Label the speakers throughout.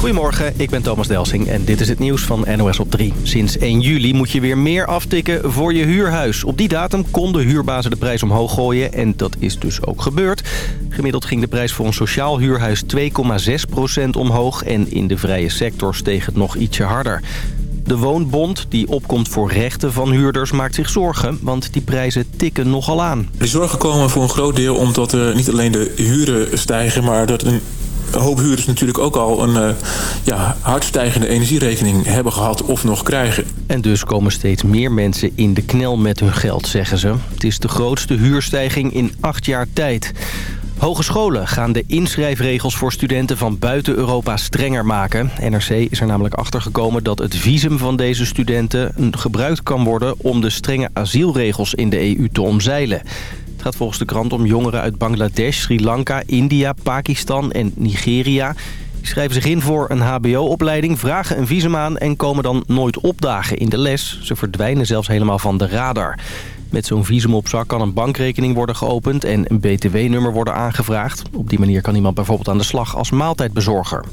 Speaker 1: Goedemorgen, ik ben Thomas Delsing en dit is het nieuws van NOS op 3. Sinds 1 juli moet je weer meer aftikken voor je huurhuis. Op die datum konden huurbazen de prijs omhoog gooien en dat is dus ook gebeurd. Gemiddeld ging de prijs voor een sociaal huurhuis 2,6% omhoog... en in de vrije sector steeg het nog ietsje harder. De Woonbond, die opkomt voor rechten van huurders, maakt zich zorgen... want die prijzen tikken nogal aan.
Speaker 2: Die zorgen komen voor een groot deel omdat er niet alleen de huren stijgen... maar dat een hoop huurders natuurlijk ook al een uh, ja, hardstijgende energierekening hebben gehad of nog krijgen.
Speaker 1: En dus komen steeds meer mensen in de knel met hun geld, zeggen ze. Het is de grootste huurstijging in acht jaar tijd. Hogescholen gaan de inschrijfregels voor studenten van buiten Europa strenger maken. NRC is er namelijk achtergekomen dat het visum van deze studenten gebruikt kan worden om de strenge asielregels in de EU te omzeilen. Het gaat volgens de krant om jongeren uit Bangladesh, Sri Lanka, India, Pakistan en Nigeria. Die schrijven zich in voor een hbo-opleiding, vragen een visum aan en komen dan nooit opdagen in de les. Ze verdwijnen zelfs helemaal van de radar. Met zo'n visum op zak kan een bankrekening worden geopend en een btw-nummer worden aangevraagd. Op die manier kan iemand bijvoorbeeld aan de slag als maaltijdbezorger.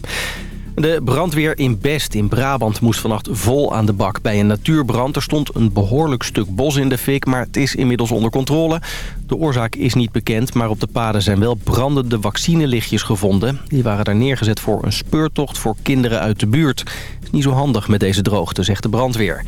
Speaker 1: De brandweer in Best in Brabant moest vannacht vol aan de bak bij een natuurbrand. Er stond een behoorlijk stuk bos in de fik, maar het is inmiddels onder controle. De oorzaak is niet bekend, maar op de paden zijn wel brandende vaccinelichtjes gevonden. Die waren daar neergezet voor een speurtocht voor kinderen uit de buurt. Is niet zo handig met deze droogte, zegt de brandweer.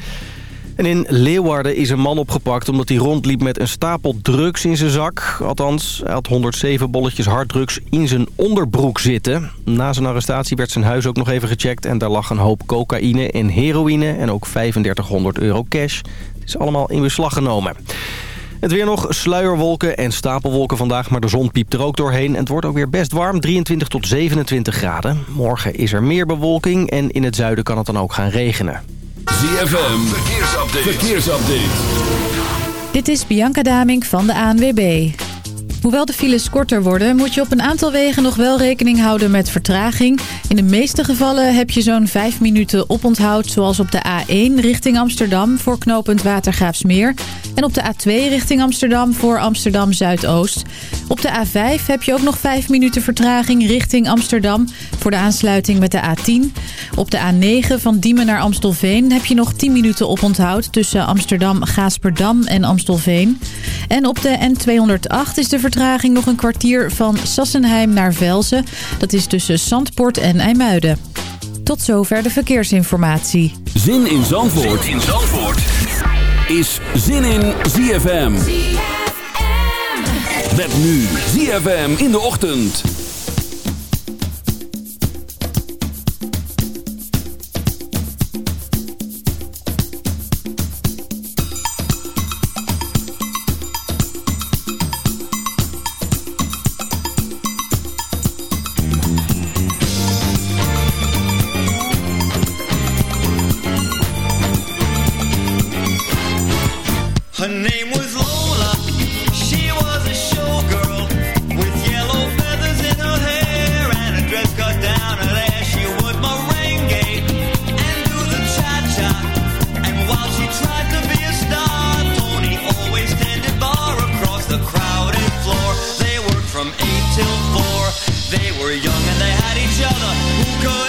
Speaker 1: En in Leeuwarden is een man opgepakt omdat hij rondliep met een stapel drugs in zijn zak. Althans, hij had 107 bolletjes harddrugs in zijn onderbroek zitten. Na zijn arrestatie werd zijn huis ook nog even gecheckt... en daar lag een hoop cocaïne en heroïne en ook 3500 euro cash. Het is allemaal in beslag genomen. Het weer nog sluierwolken en stapelwolken vandaag, maar de zon piept er ook doorheen. En het wordt ook weer best warm, 23 tot 27 graden. Morgen is er meer bewolking en in het zuiden kan het dan ook gaan regenen.
Speaker 3: ZFM, verkeersupdate. verkeersupdate.
Speaker 4: Dit is Bianca Damink van de ANWB. Hoewel de files korter worden, moet je op een aantal wegen nog wel rekening houden met vertraging. In de meeste gevallen heb je zo'n 5 minuten oponthoud, zoals op de A1 richting Amsterdam voor knooppunt Watergraafsmeer. En op de A2 richting Amsterdam voor Amsterdam Zuidoost. Op de A5 heb je ook nog 5 minuten vertraging richting Amsterdam voor de aansluiting met de A10. Op de A9 van Diemen naar Amstelveen heb je nog 10 minuten oponthoud tussen Amsterdam, Gaasperdam en Amstelveen. En op de N208 is de vertraging nog een kwartier van Sassenheim naar Velzen. Dat is tussen Zandpoort en IJmuiden. Tot zover de verkeersinformatie.
Speaker 3: Zin in Zandvoort, zin in Zandvoort. is Zin in ZFM. ZFM. Met nu ZFM in de ochtend.
Speaker 5: other who could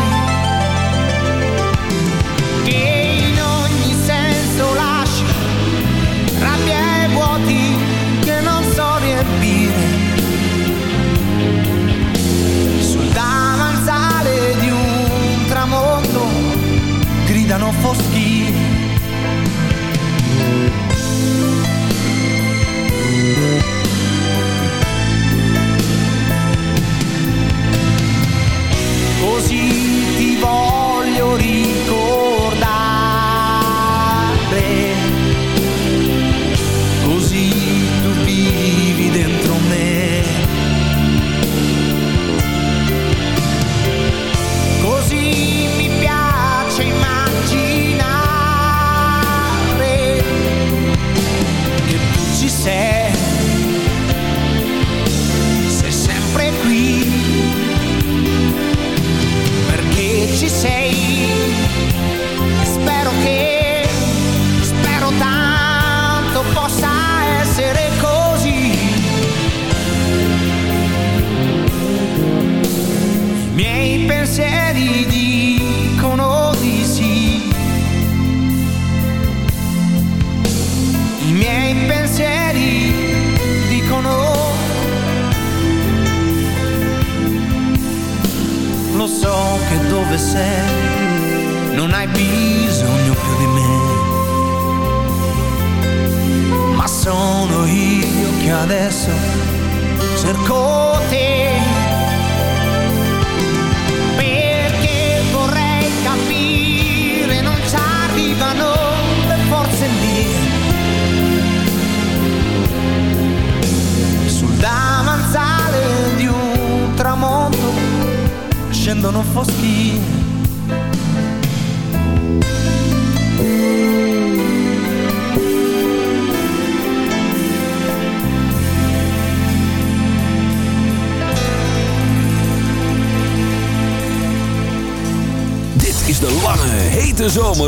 Speaker 3: fosse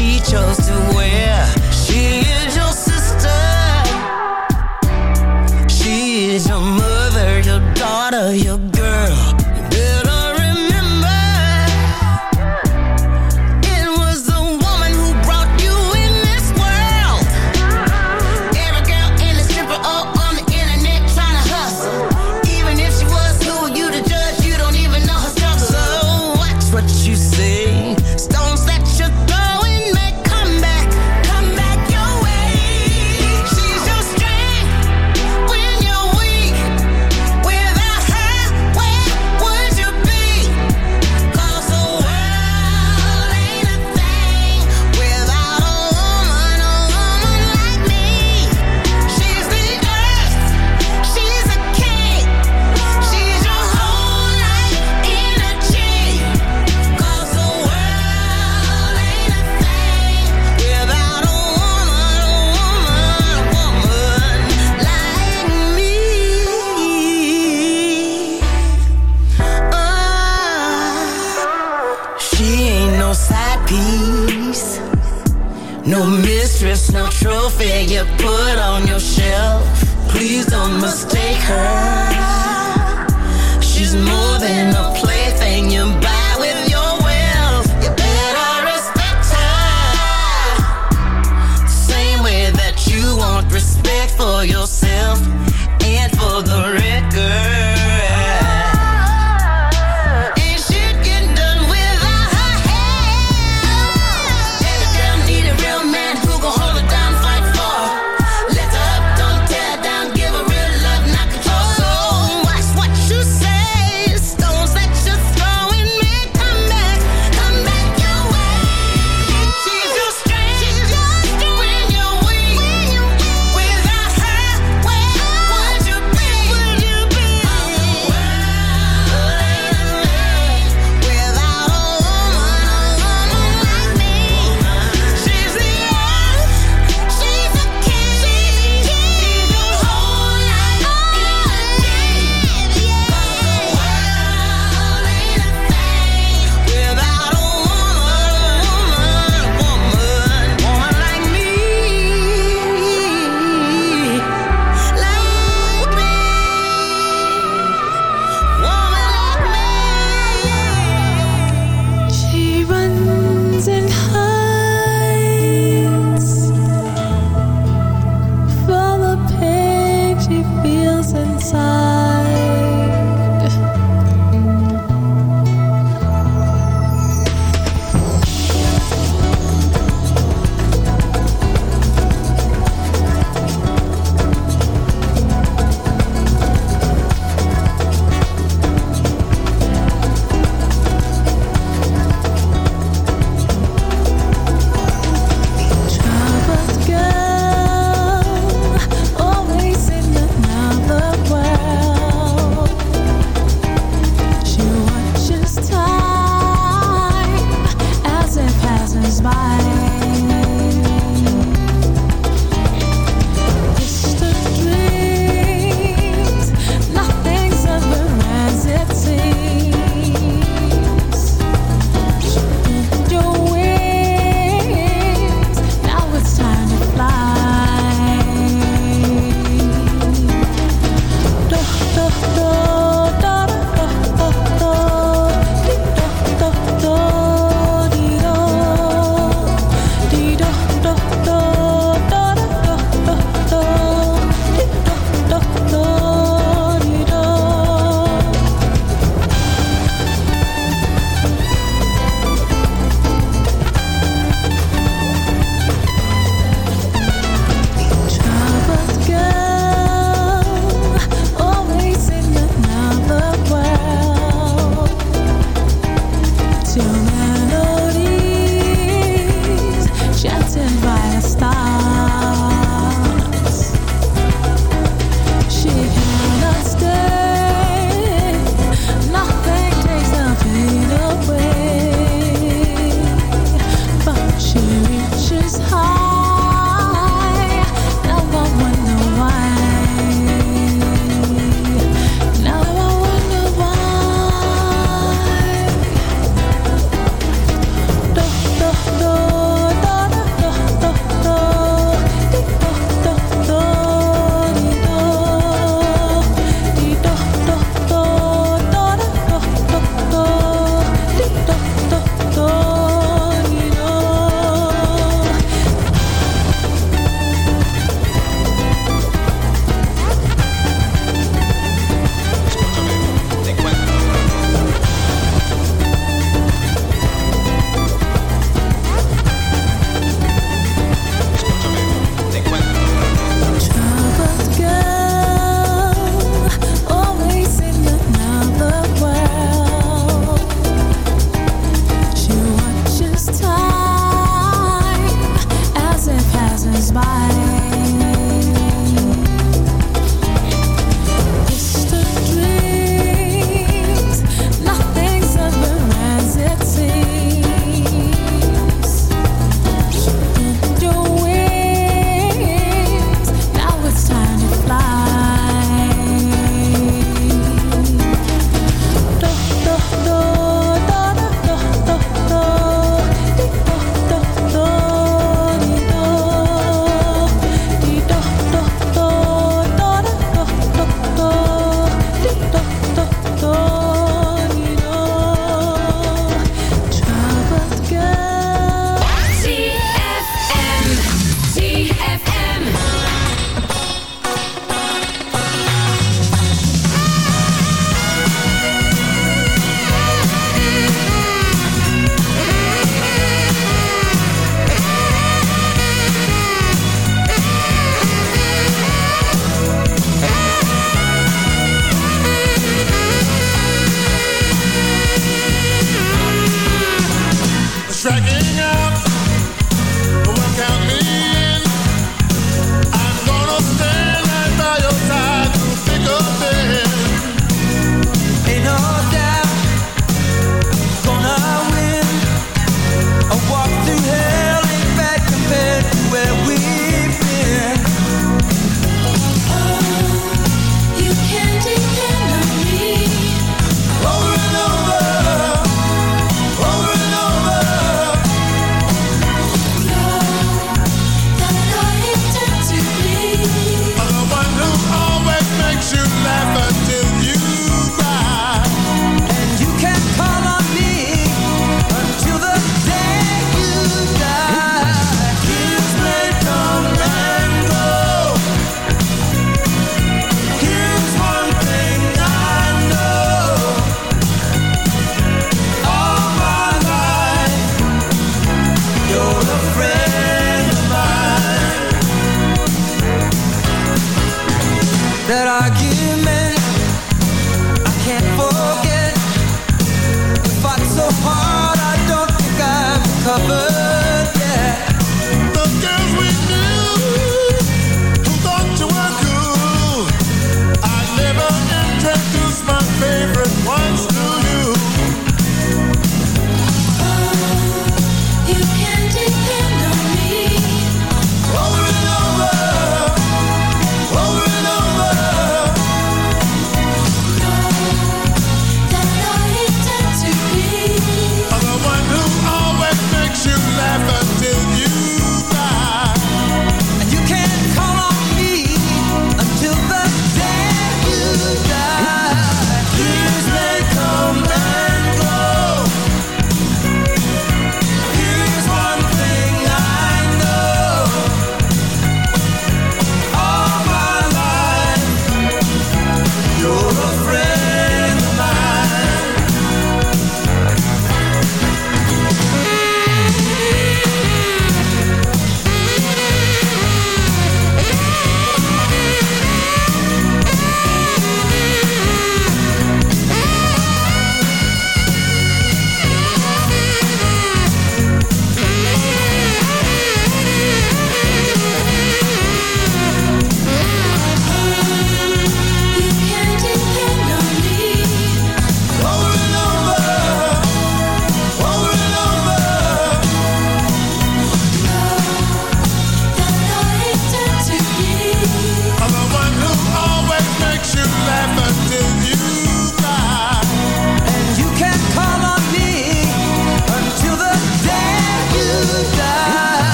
Speaker 6: she chose to wear.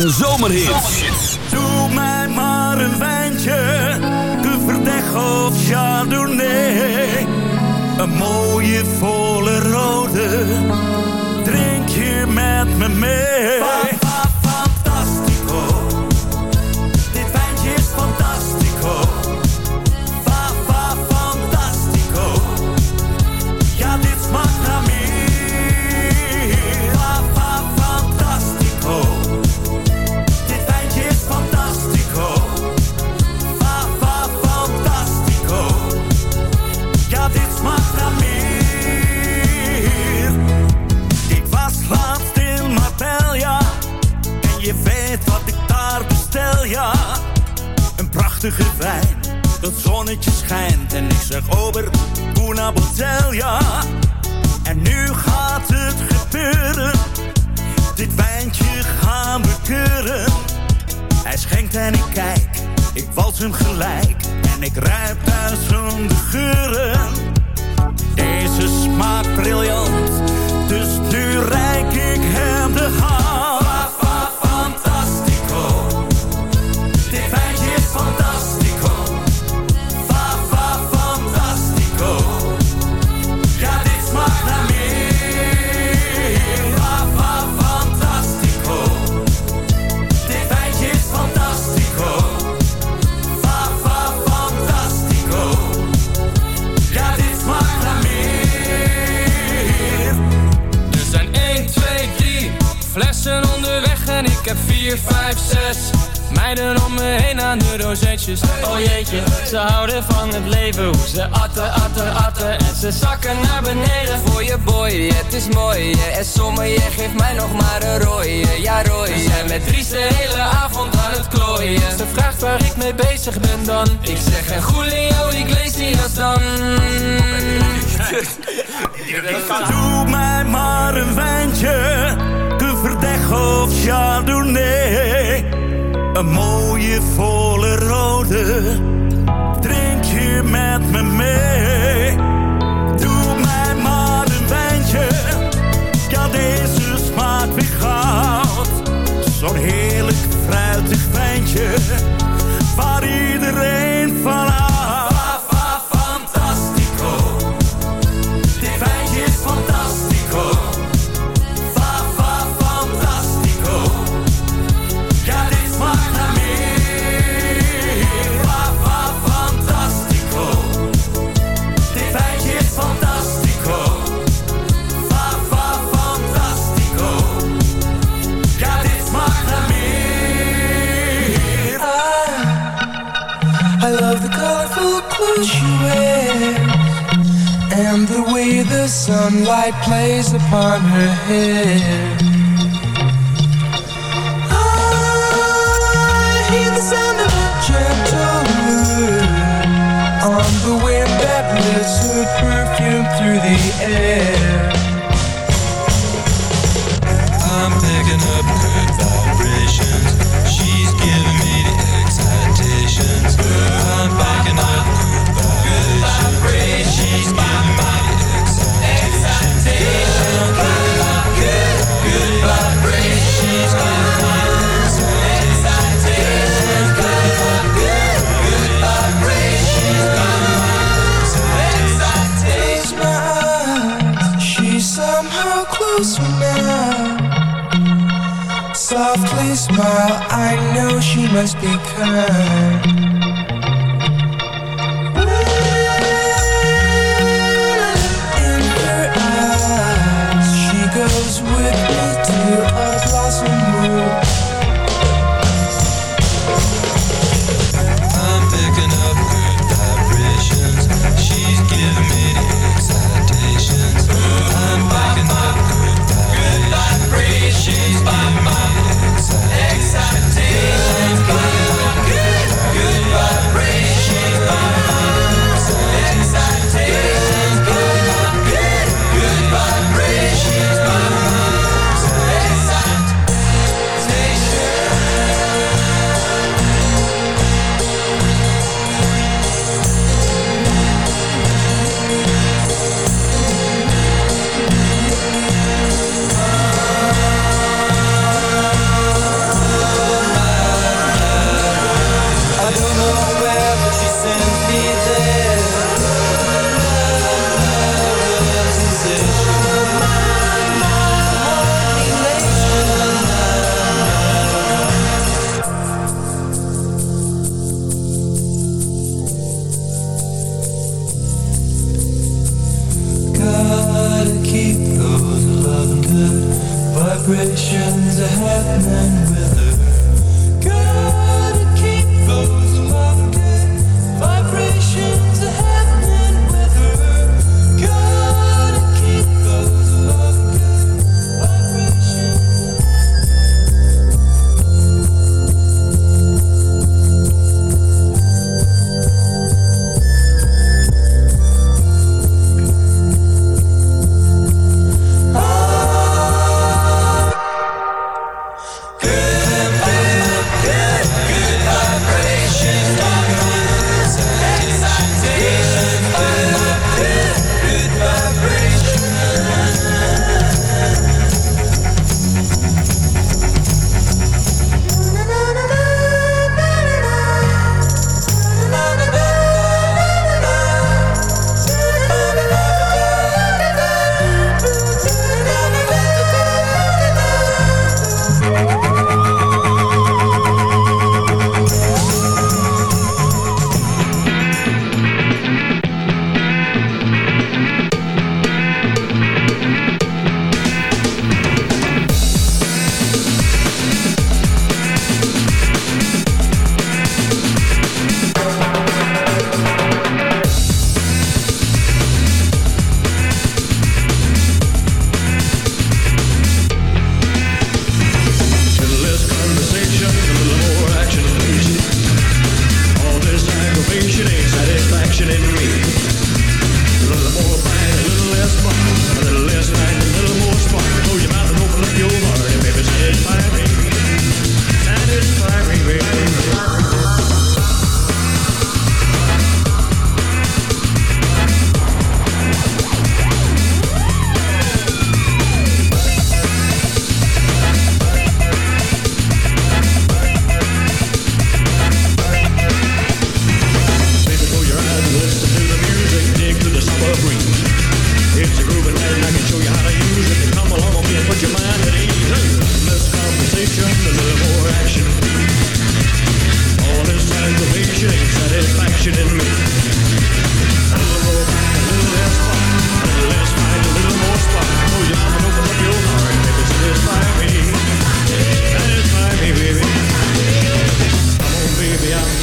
Speaker 3: En zomerhits.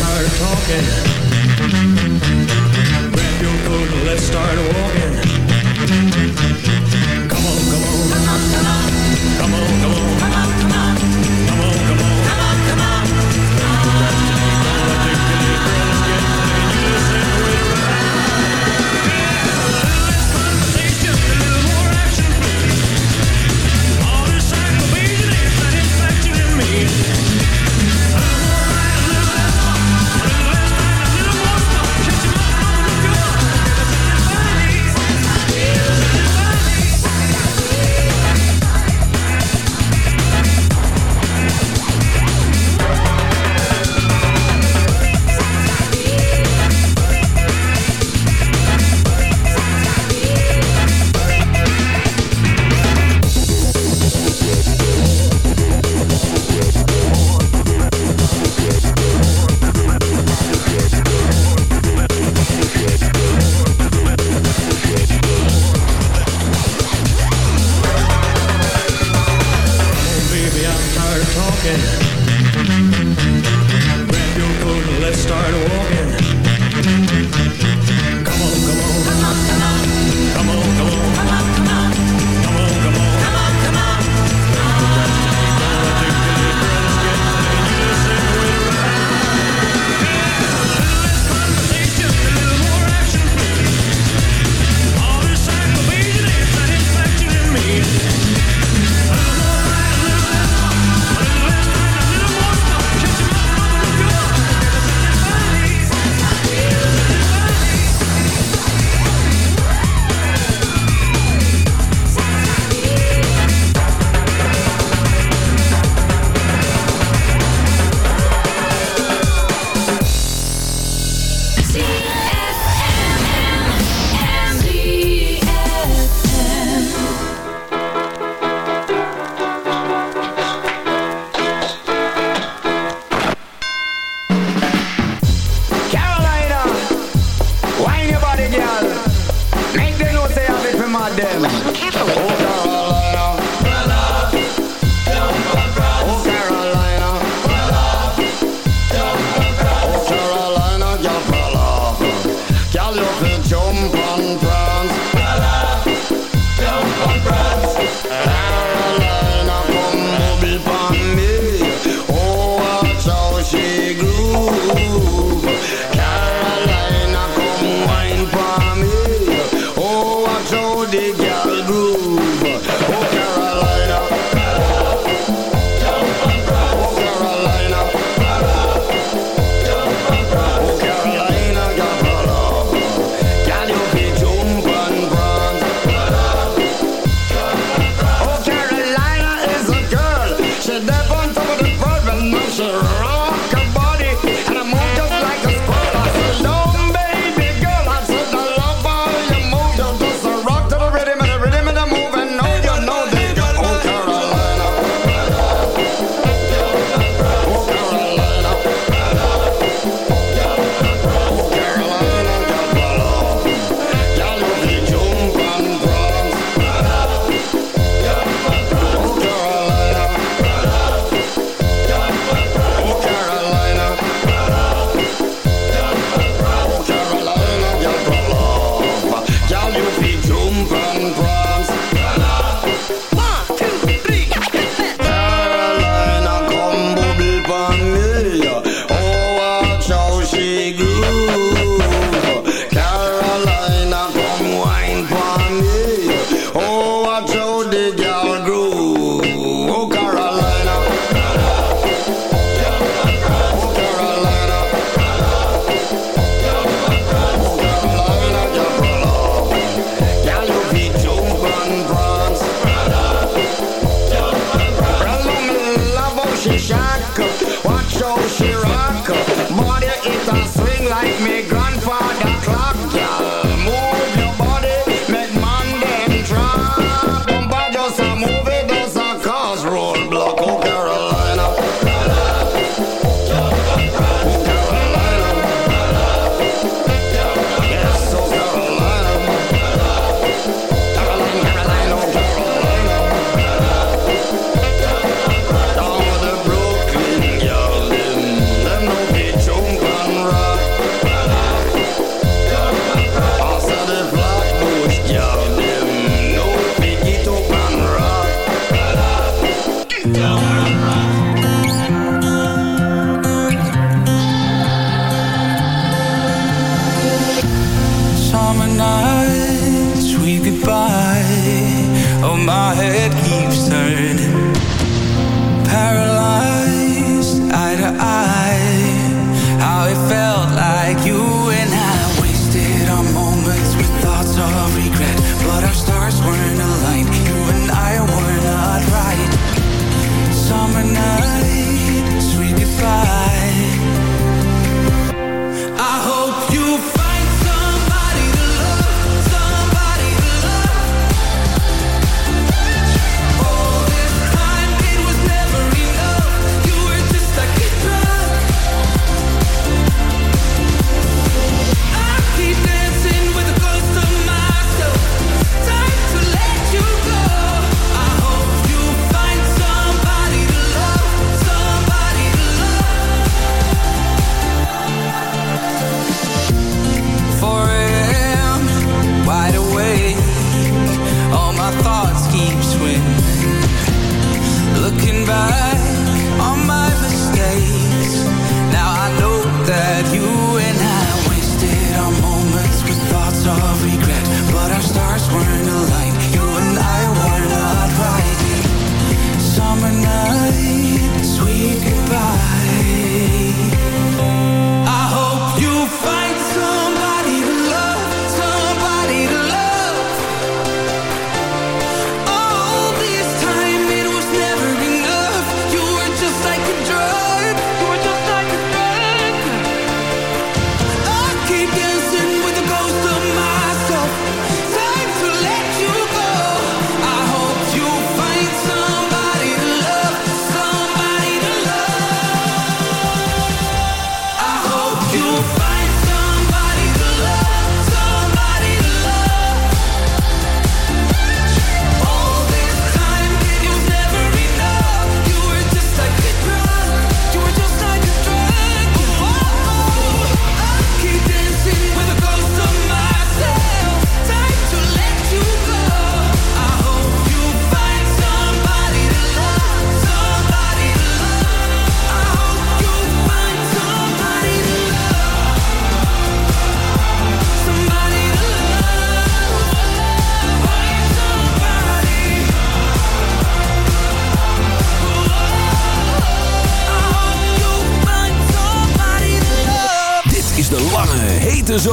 Speaker 7: start talking.